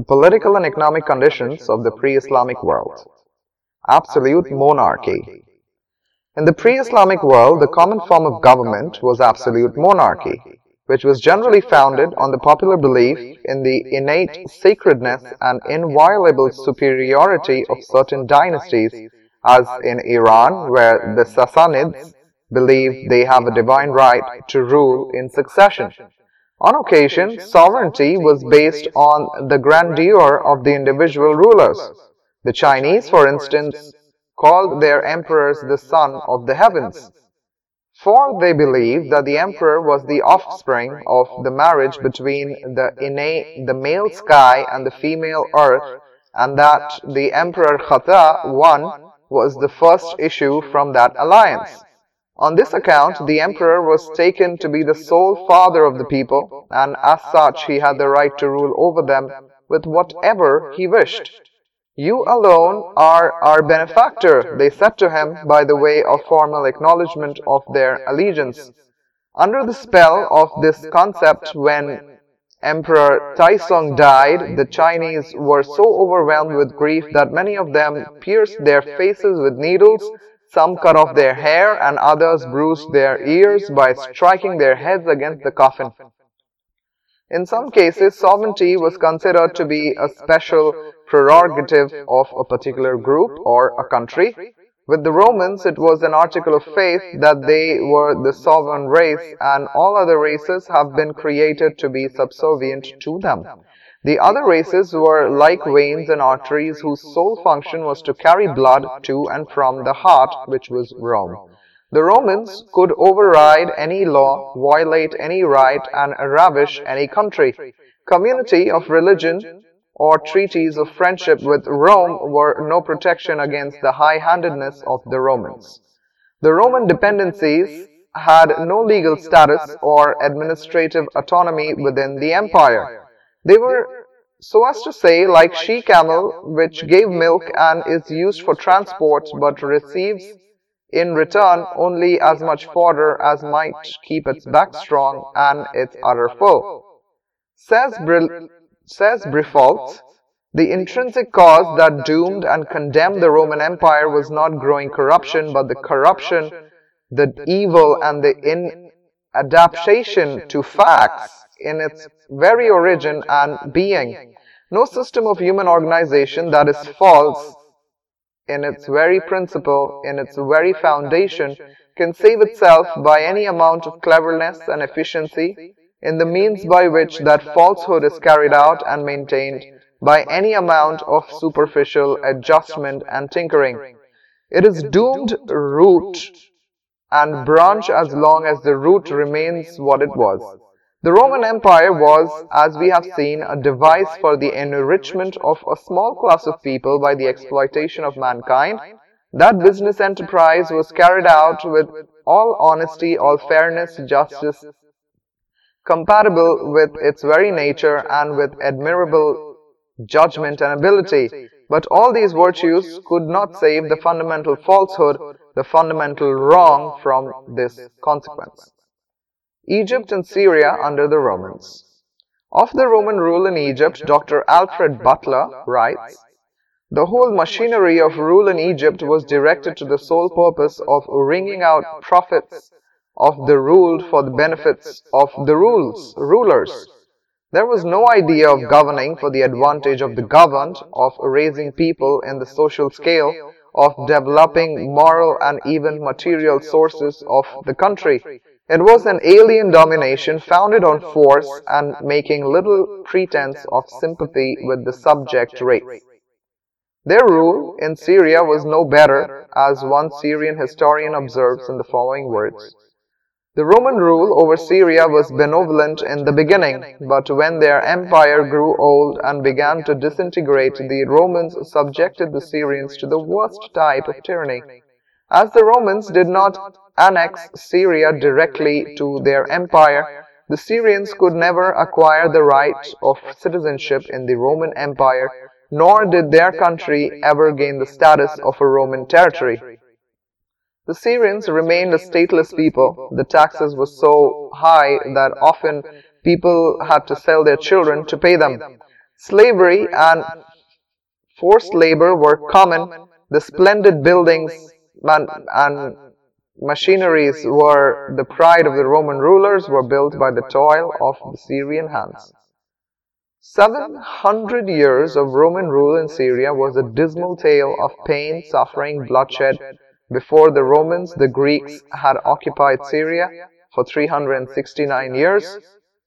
The political and economic conditions of the pre-Islamic world. Absolute monarchy. In the pre-Islamic world, the common form of government was absolute monarchy, which was generally founded on the popular belief in the innate sacredness and inviolable superiority of certain dynasties, as in Iran, where the Sassanids believe they have a divine right to rule in succession. On occasion, sovereignty was based on the grandeur of the individual rulers. The Chinese, for instance, called their emperors the son of the heavens. For they believed that the emperor was the offspring of the marriage between the, innate, the male sky and the female earth, and that the emperor Khata I was the first issue from that alliance. On this account, the emperor was taken to be the sole father of the people, and as such he had the right to rule over them with whatever he wished. You alone are our benefactor, they said to him by the way of formal acknowledgement of their allegiance. Under the spell of this concept, when Emperor Taizong died, the Chinese were so overwhelmed with grief that many of them pierced their faces with needles some cut off their hair and others bruised their ears by striking their heads against the coffin. In some cases, sovereignty was considered to be a special prerogative of a particular group or a country. With the Romans, it was an article of faith that they were the sovereign race and all other races have been created to be subservient to them. The other races were like veins and arteries whose sole function was to carry blood to and from the heart, which was Rome. The Romans could override any law, violate any right, and ravish any country. Community of religion or treaties of friendship with Rome were no protection against the high-handedness of the Romans. The Roman dependencies had no legal status or administrative autonomy within the empire. They were, so as to say, like she-camel, which gave milk and is used for transport but receives in return only as much fodder as might keep its back strong and its udder full. Says, Bril says Briffault, the intrinsic cause that doomed and condemned the Roman Empire was not growing corruption, but the corruption, the evil, and the inadaptation to facts in its very origin and being. No system of human organization that is false in its very principle, in its very foundation, can save itself by any amount of cleverness and efficiency in the means by which that falsehood is carried out and maintained by any amount of superficial adjustment and tinkering. It is doomed root and branch as long as the root remains what it was. The Roman Empire was, as we have seen, a device for the enrichment of a small class of people by the exploitation of mankind. That business enterprise was carried out with all honesty, all fairness, justice, compatible with its very nature and with admirable judgment and ability. But all these virtues could not save the fundamental falsehood, the fundamental wrong from this consequence. Egypt and Syria under the Romans. Of the Roman rule in Egypt, Dr. Alfred Butler writes, The whole machinery of rule in Egypt was directed to the sole purpose of wringing out profits of the ruled for the benefits of the rules, rulers. There was no idea of governing for the advantage of the governed, of raising people in the social scale, of developing moral and even material sources of the country. It was an alien domination founded on force and making little pretense of sympathy with the subject race. Their rule in Syria was no better, as one Syrian historian observes in the following words. The Roman rule over Syria was benevolent in the beginning, but when their empire grew old and began to disintegrate, the Romans subjected the Syrians to the worst type of tyranny. As the Romans did not annex Syria directly to their empire, the Syrians could never acquire the right of citizenship in the Roman Empire, nor did their country ever gain the status of a Roman territory. The Syrians remained a stateless people. The taxes were so high that often people had to sell their children to pay them. Slavery and forced labor were common. The splendid buildings and, and machineries were the pride of the Roman rulers were built by the toil of the Syrian hands. Seven hundred years of Roman rule in Syria was a dismal tale of pain, suffering, bloodshed. Before the Romans, the Greeks had occupied Syria for 369 years.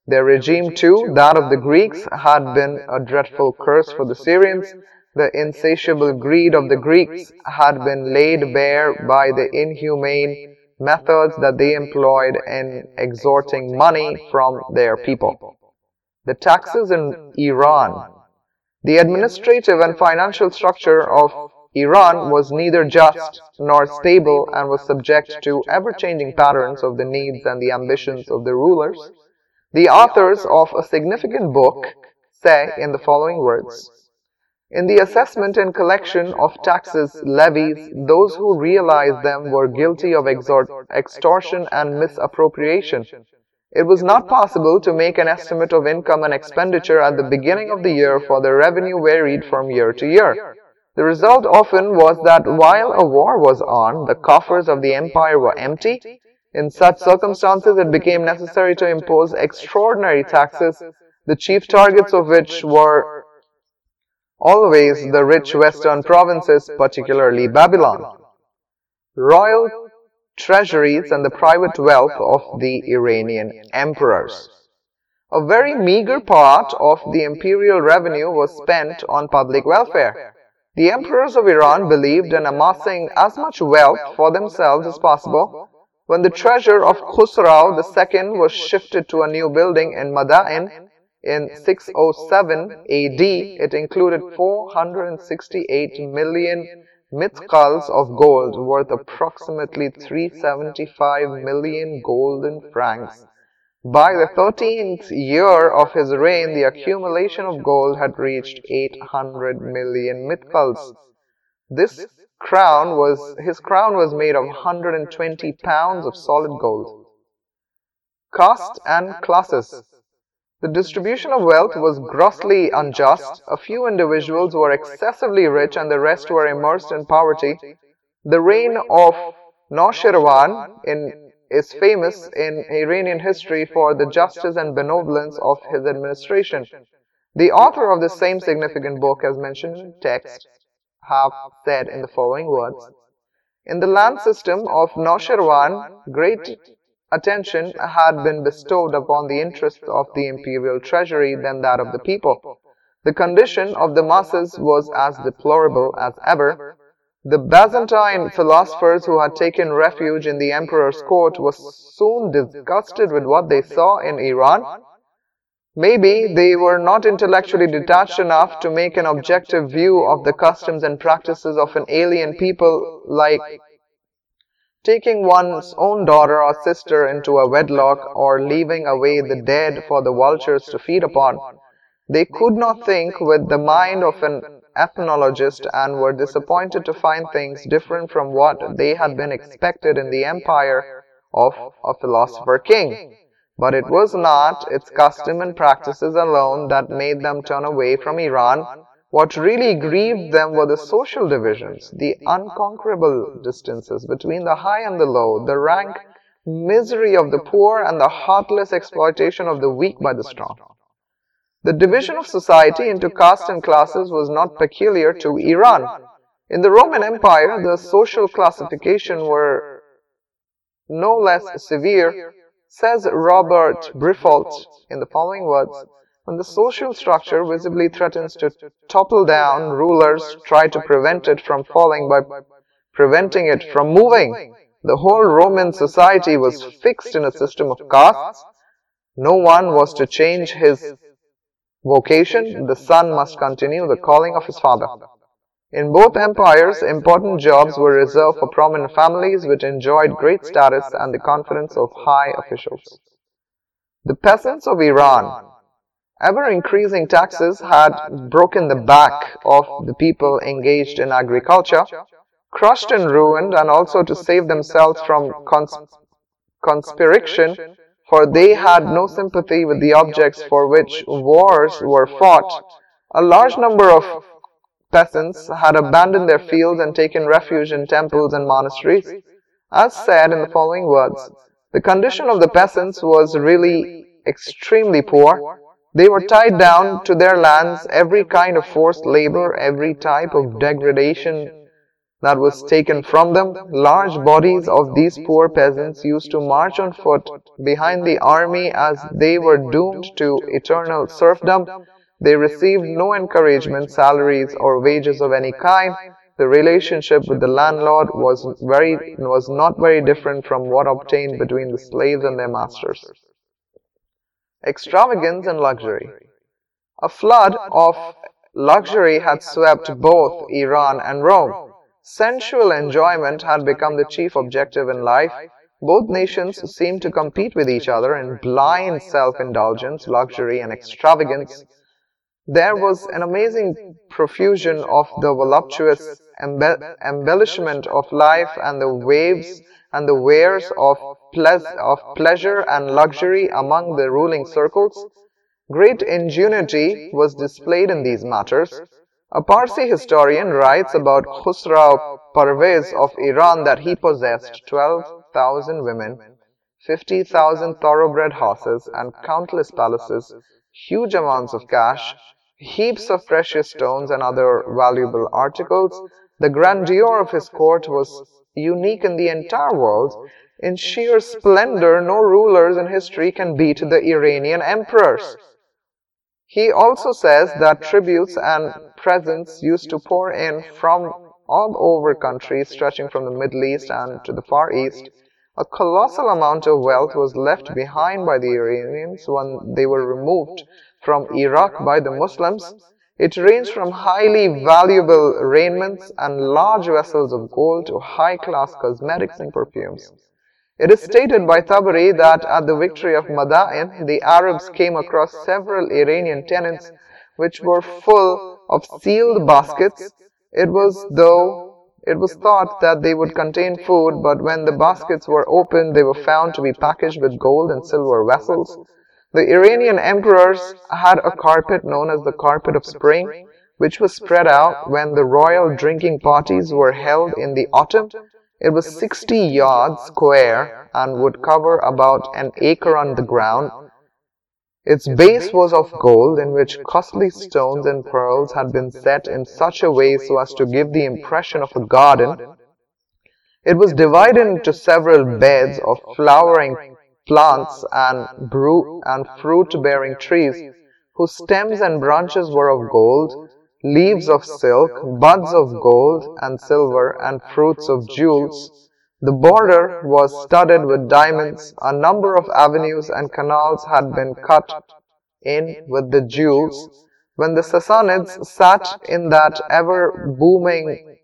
Their regime too, that of the Greeks, had been a dreadful curse for the Syrians. The insatiable greed of the Greeks had been laid bare by the inhumane methods that they employed in extorting money from their people. The taxes in Iran. The administrative and financial structure of Iran was neither just nor stable and was subject to ever-changing patterns of the needs and the ambitions of the rulers. The authors of a significant book say in the following words, in the assessment and collection of taxes levies, those who realized them were guilty of extortion and misappropriation. It was not possible to make an estimate of income and expenditure at the beginning of the year for the revenue varied from year to year. The result often was that while a war was on, the coffers of the empire were empty. In such circumstances, it became necessary to impose extraordinary taxes, the chief targets of which were always the rich western provinces, particularly Babylon. Royal treasuries and the private wealth of the Iranian emperors. A very meager part of the imperial revenue was spent on public welfare. The emperors of Iran believed in amassing as much wealth for themselves as possible. When the treasure of Khusrau II was shifted to a new building in Madain in 607 AD, it included 468 million mithqals of gold worth approximately 375 million golden francs by the thirteenth year of his reign, the accumulation of gold had reached 800 million mithqals. This crown was his crown was made of 120 pounds of solid gold. Caste and classes. The distribution of wealth was grossly unjust. A few individuals were excessively rich and the rest were immersed in poverty. The reign of Noshirwan in is famous in Iranian history for the justice and benevolence of his administration. The author of the same significant book, as mentioned in text, have said in the following words, In the land system of Noshirwan, great attention had been bestowed upon the interests of the imperial treasury than that of the people. The condition of the masses was as deplorable as ever, the Byzantine philosophers who had taken refuge in the emperor's court were soon disgusted with what they saw in Iran. Maybe they were not intellectually detached enough to make an objective view of the customs and practices of an alien people like taking one's own daughter or sister into a wedlock or leaving away the dead for the vultures to feed upon. They could not think with the mind of an ethnologist and were disappointed to find things different from what they had been expected in the empire of a philosopher king. But it was not its custom and practices alone that made them turn away from Iran. What really grieved them were the social divisions, the unconquerable distances between the high and the low, the rank misery of the poor and the heartless exploitation of the weak by the strong. The division of society into castes and classes was not peculiar to Iran. In the Roman Empire, the social classification were no less severe, says Robert Briffault in the following words. When the social structure visibly threatens to topple down, rulers try to prevent it from falling by preventing it from moving. The whole Roman society was fixed in a system of castes. No one was to change his vocation, the son must continue the calling of his father. In both empires, important jobs were reserved for prominent families which enjoyed great status and the confidence of high officials. The peasants of Iran, ever increasing taxes had broken the back of the people engaged in agriculture, crushed and ruined, and also to save themselves from cons conspiration for they had no sympathy with the objects for which wars were fought. A large number of peasants had abandoned their fields and taken refuge in temples and monasteries. As said in the following words, the condition of the peasants was really extremely poor. They were tied down to their lands, every kind of forced labor, every type of degradation that was taken from them. Large bodies of these poor peasants used to march on foot behind the army as they were doomed to eternal serfdom. They received no encouragement, salaries, or wages of any kind. The relationship with the landlord was very was not very different from what obtained between the slaves and their masters. Extravagance and luxury. A flood of luxury had swept both Iran and Rome. Sensual enjoyment had become the chief objective in life. Both nations seemed to compete with each other in blind self-indulgence, luxury, and extravagance. There was an amazing profusion of the voluptuous embe embellishment of life and the waves and the wares of, of pleasure and luxury among the ruling circles. Great ingenuity was displayed in these matters. A Parsi historian writes about Khusrau Parvez of Iran that he possessed 12,000 women, 50,000 thoroughbred horses, and countless palaces, huge amounts of cash, heaps of precious stones and other valuable articles. The grandeur of his court was unique in the entire world. In sheer splendor, no rulers in history can beat the Iranian emperors. He also says that tributes and presents used to pour in from all over countries stretching from the Middle East and to the Far East. A colossal amount of wealth was left behind by the Iranians when they were removed from Iraq by the Muslims. It ranged from highly valuable raiments and large vessels of gold to high-class cosmetics and perfumes. It is stated by Tabari that at the victory of Madain, the Arabs came across several Iranian tenants which were full of sealed baskets. It was though it was thought that they would contain food, but when the baskets were opened, they were found to be packaged with gold and silver vessels. The Iranian emperors had a carpet known as the carpet of spring, which was spread out when the royal drinking parties were held in the autumn it was 60 yards square and would cover about an acre on the ground. Its base was of gold, in which costly stones and pearls had been set in such a way so as to give the impression of a garden. It was divided into several beds of flowering plants and, and fruit-bearing trees, whose stems and branches were of gold, leaves of silk, buds of gold and silver, and fruits of jewels. The border was studded with diamonds. A number of avenues and canals had been cut in with the jewels. When the Sassanids sat in that ever-booming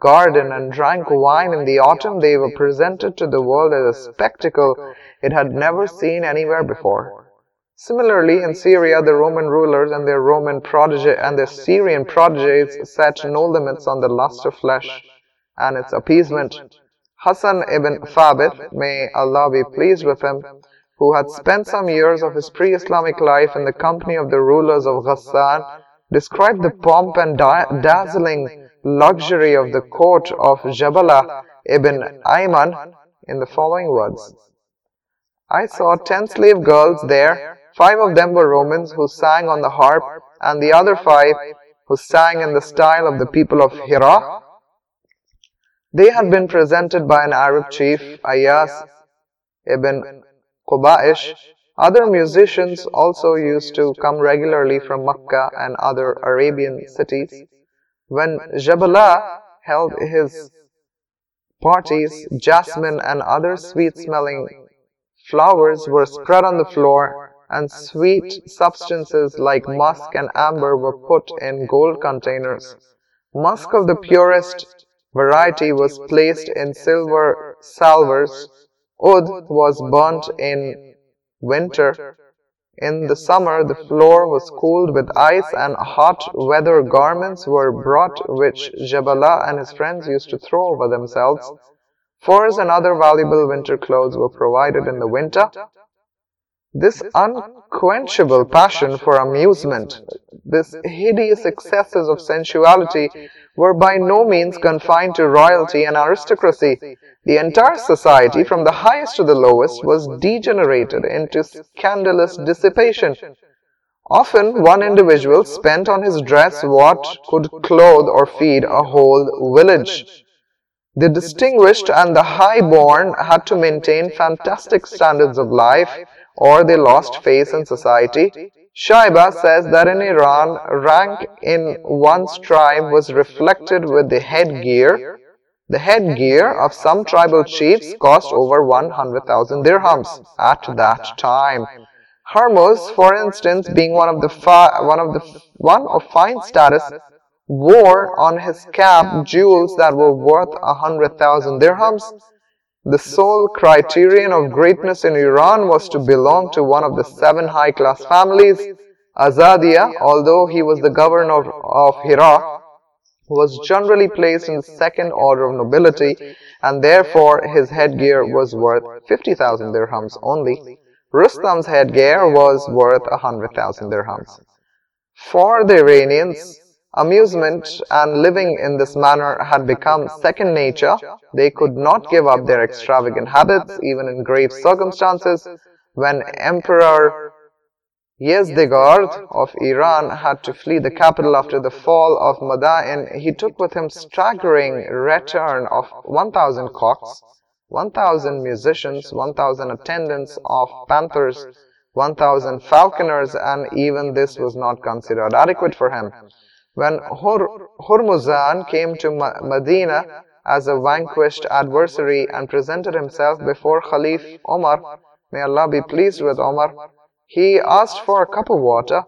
garden and drank wine in the autumn, they were presented to the world as a spectacle it had never seen anywhere before. Similarly, in Syria, the Roman rulers and their Roman protege and their Syrian proteges set no limits on the lust of flesh and its appeasement. Hassan ibn Thabit, may Allah be pleased with him, who had spent some years of his pre-Islamic life in the company of the rulers of Ghassan, described the pomp and dazzling luxury of the court of Jabala ibn Ayham in the following words. I saw ten slave girls there Five of them were Romans who sang on the harp, and the other five who sang in the style of the people of Hira. They had been presented by an Arab chief, Ayas ibn Qubaish. Other musicians also used to come regularly from Makkah and other Arabian cities. When Jabala held his parties, jasmine and other sweet-smelling flowers were spread on the floor and sweet substances like musk and amber were put in gold containers. Musk of the purest variety was placed in silver salvers. Oud was burnt in winter. In the summer, the floor was cooled with ice and hot weather garments were brought which Jabala and his friends used to throw over themselves. Furs and other valuable winter clothes were provided in the winter. This unquenchable passion for amusement, this hideous excesses of sensuality were by no means confined to royalty and aristocracy. The entire society, from the highest to the lowest, was degenerated into scandalous dissipation. Often one individual spent on his dress what could clothe or feed a whole village. The distinguished and the high-born had to maintain fantastic standards of life or they lost face in society. Shaiba says that in Iran, rank in one's tribe was reflected with the headgear. The headgear of some tribal chiefs cost over 100,000 dirhams at that time. Hormuz, for instance, being one of the one of the one of fine status, wore on his cap jewels that were worth a hundred thousand dirhams. The sole criterion of greatness in Iran was to belong to one of the seven high-class families. Azadia, although he was the governor of, of Hira, was generally placed in the second order of nobility and therefore his headgear was worth 50,000 dirhams only. Rustam's headgear was worth 100,000 dirhams. For the Iranians, Amusement and living in this manner had become second nature. They could not give up their extravagant habits even in grave circumstances. When Emperor Yezdegerd of Iran had to flee the capital after the fall of Madain, he took with him staggering return of 1,000 cocks, 1,000 musicians, 1,000 attendants of panthers, 1,000 falconers, and even this was not considered adequate for him. When Hur Hurmuzan came to Medina as a vanquished adversary and presented himself before Khalif Omar, may Allah be pleased with Omar, he asked for a cup of water,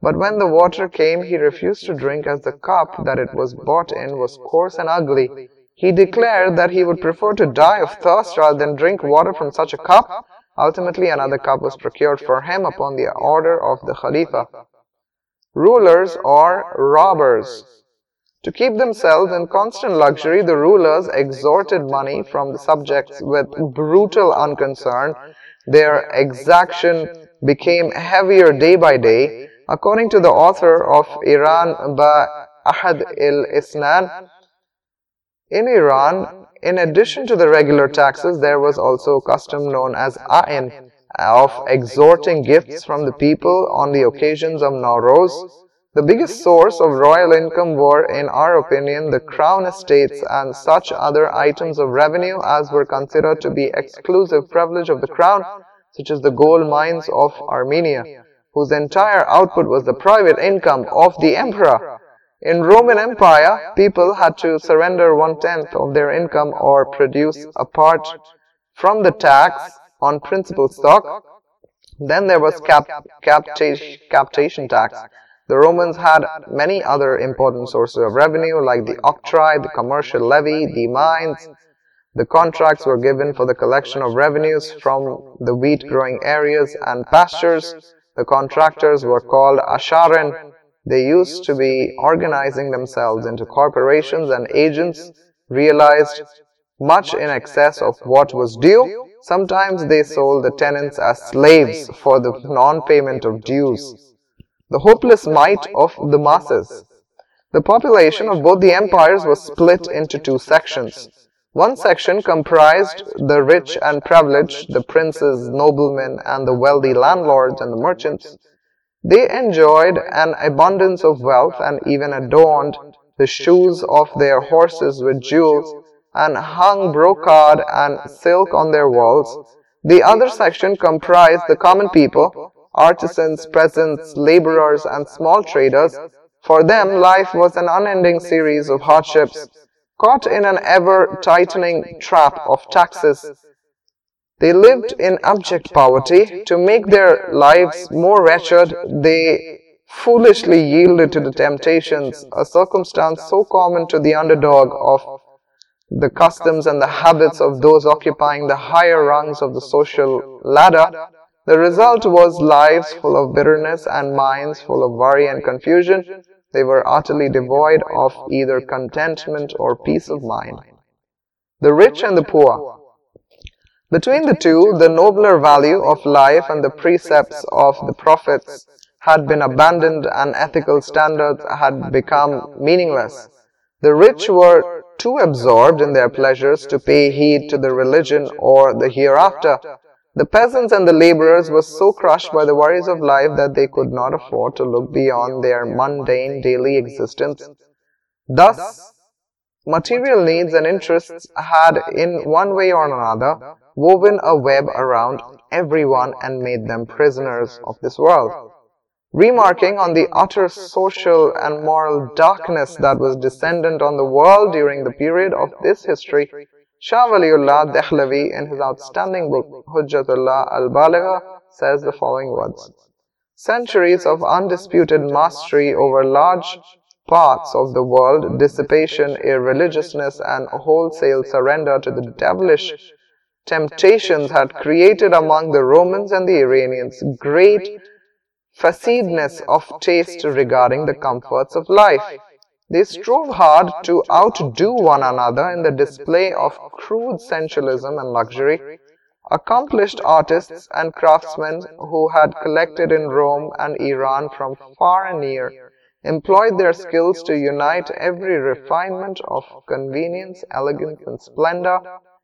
but when the water came, he refused to drink as the cup that it was bought in was coarse and ugly. He declared that he would prefer to die of thirst rather than drink water from such a cup. Ultimately, another cup was procured for him upon the order of the Khalifa rulers or robbers. To keep themselves in constant luxury, the rulers extorted money from the subjects with brutal unconcern. Their exaction became heavier day by day. According to the author of Iran Ba Ahad il-Isnan, in Iran, in addition to the regular taxes, there was also a custom known as Ain, of extorting gifts from the people on the occasions of Nowruz. The biggest source of royal income were, in our opinion, the crown estates and such other items of revenue as were considered to be exclusive privilege of the crown, such as the gold mines of Armenia, whose entire output was the private income of the emperor. In Roman Empire, people had to surrender one-tenth of their income or produce a part from the tax on principal stock. Then there was cap, captation tax. The Romans had many other important sources of revenue like the octroi, the commercial levy, the mines. The contracts were given for the collection of revenues from the wheat growing areas and pastures. The contractors were called asharin. They used to be organizing themselves into corporations and agents realized much in excess of what was due Sometimes they sold the tenants as slaves for the non-payment of dues. The hopeless might of the masses. The population of both the empires was split into two sections. One section comprised the rich and privileged, the princes, noblemen, and the wealthy landlords and the merchants. They enjoyed an abundance of wealth and even adorned the shoes of their horses with jewels and hung brocade and silk on their walls. The other section comprised the common people, artisans, peasants, laborers, and small traders. For them, life was an unending series of hardships, caught in an ever-tightening trap of taxes. They lived in abject poverty. To make their lives more wretched, they foolishly yielded to the temptations, a circumstance so common to the underdog of the customs and the habits of those occupying the higher rungs of the social ladder, the result was lives full of bitterness and minds full of worry and confusion. They were utterly devoid of either contentment or peace of mind. The rich and the poor. Between the two, the nobler value of life and the precepts of the prophets had been abandoned and ethical standards had become meaningless. The rich were too absorbed in their pleasures to pay heed to the religion or the hereafter. The peasants and the laborers were so crushed by the worries of life that they could not afford to look beyond their mundane daily existence. Thus, material needs and interests had, in one way or another, woven a web around everyone and made them prisoners of this world. Remarking on the utter social and moral darkness that was descendant on the world during the period of this history, Shah Waliullah Dehlavi in his outstanding book Hujjatullah al-Baligha says the following words. Centuries of undisputed mastery over large parts of the world, dissipation, irreligiousness and wholesale surrender to the devilish temptations had created among the Romans and the Iranians great facetedness of taste regarding the comforts of life. They strove hard to outdo one another in the display of crude sensualism and luxury. Accomplished artists and craftsmen who had collected in Rome and Iran from far and near employed their skills to unite every refinement of convenience, elegance, and splendor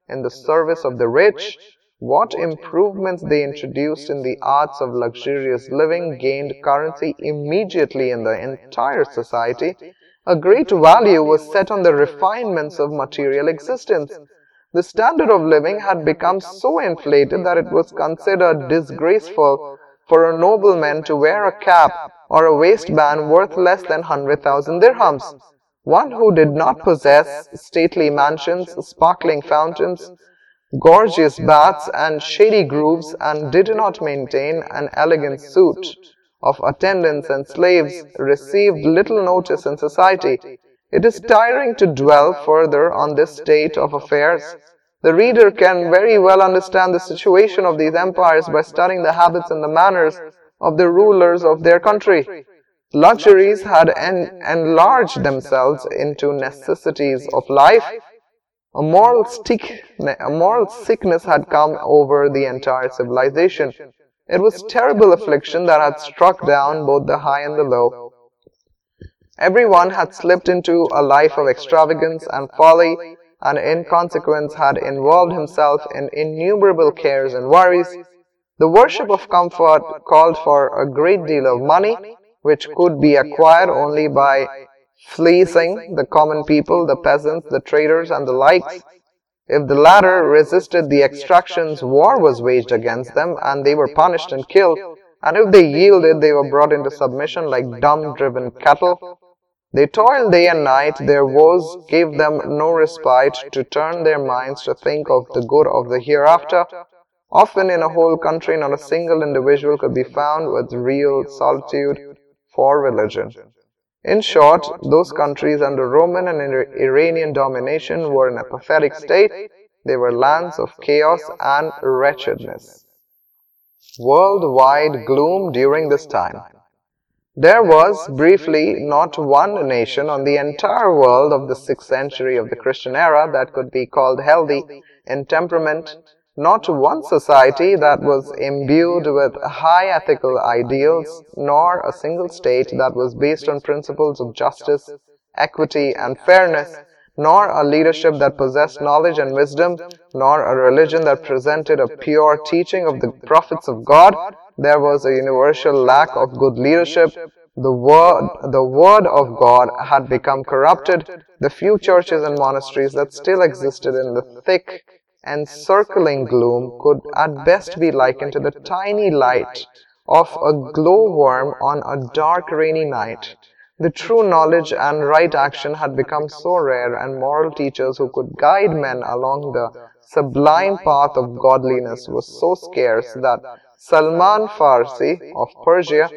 in the service of the rich, what improvements they introduced in the arts of luxurious living gained currency immediately in the entire society. A great value was set on the refinements of material existence. The standard of living had become so inflated that it was considered disgraceful for a nobleman to wear a cap or a waistband worth less than 100,000 dirhams. One who did not possess stately mansions, sparkling fountains, gorgeous baths, and shady groves, and did not maintain an elegant suit of attendants and slaves, received little notice in society. It is tiring to dwell further on this state of affairs. The reader can very well understand the situation of these empires by studying the habits and the manners of the rulers of their country. Luxuries had en enlarged themselves into necessities of life. A moral, stick, a moral sickness had come over the entire civilization. It was terrible affliction that had struck down both the high and the low. Everyone had slipped into a life of extravagance and folly, and in consequence had involved himself in innumerable cares and worries. The worship of comfort called for a great deal of money, which could be acquired only by fleecing the common people, the peasants, the traders, and the likes. If the latter resisted the extractions, war was waged against them, and they were punished and killed. And if they yielded, they were brought into submission like dumb-driven cattle. They toiled day and night, their woes gave them no respite to turn their minds to think of the good of the hereafter. Often in a whole country, not a single individual could be found with real solitude for religion. In short, those countries under Roman and Iranian domination were in a pathetic state. They were lands of chaos and wretchedness. Worldwide gloom during this time. There was, briefly, not one nation on the entire world of the 6th century of the Christian era that could be called healthy in temperament not one society that was imbued with high ethical ideals, nor a single state that was based on principles of justice, equity, and fairness, nor a leadership that possessed knowledge and wisdom, nor a religion that presented a pure teaching of the prophets of God. There was a universal lack of good leadership. The word, the word of God had become corrupted. The few churches and monasteries that still existed in the thick encircling gloom could at best be likened to the tiny light of a glowworm on a dark rainy night. The true knowledge and right action had become so rare and moral teachers who could guide men along the sublime path of godliness was so scarce that Salman Farsi of Persia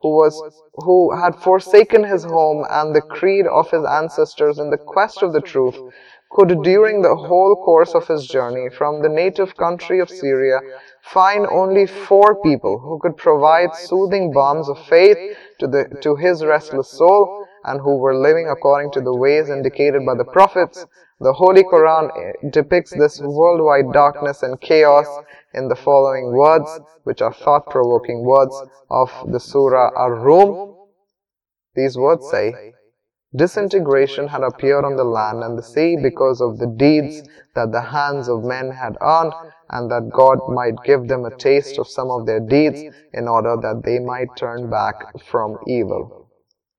who was who had forsaken his home and the creed of his ancestors in the quest of the truth could during the whole course of his journey from the native country of Syria find only four people who could provide soothing balms of faith to, the, to his restless soul and who were living according to the ways indicated by the prophets. The Holy Quran eh, depicts this worldwide darkness and chaos in the following words, which are thought-provoking words of the Surah Ar-Rum. These words say, Disintegration had appeared on the land and the sea because of the deeds that the hands of men had earned, and that God might give them a taste of some of their deeds in order that they might turn back from evil.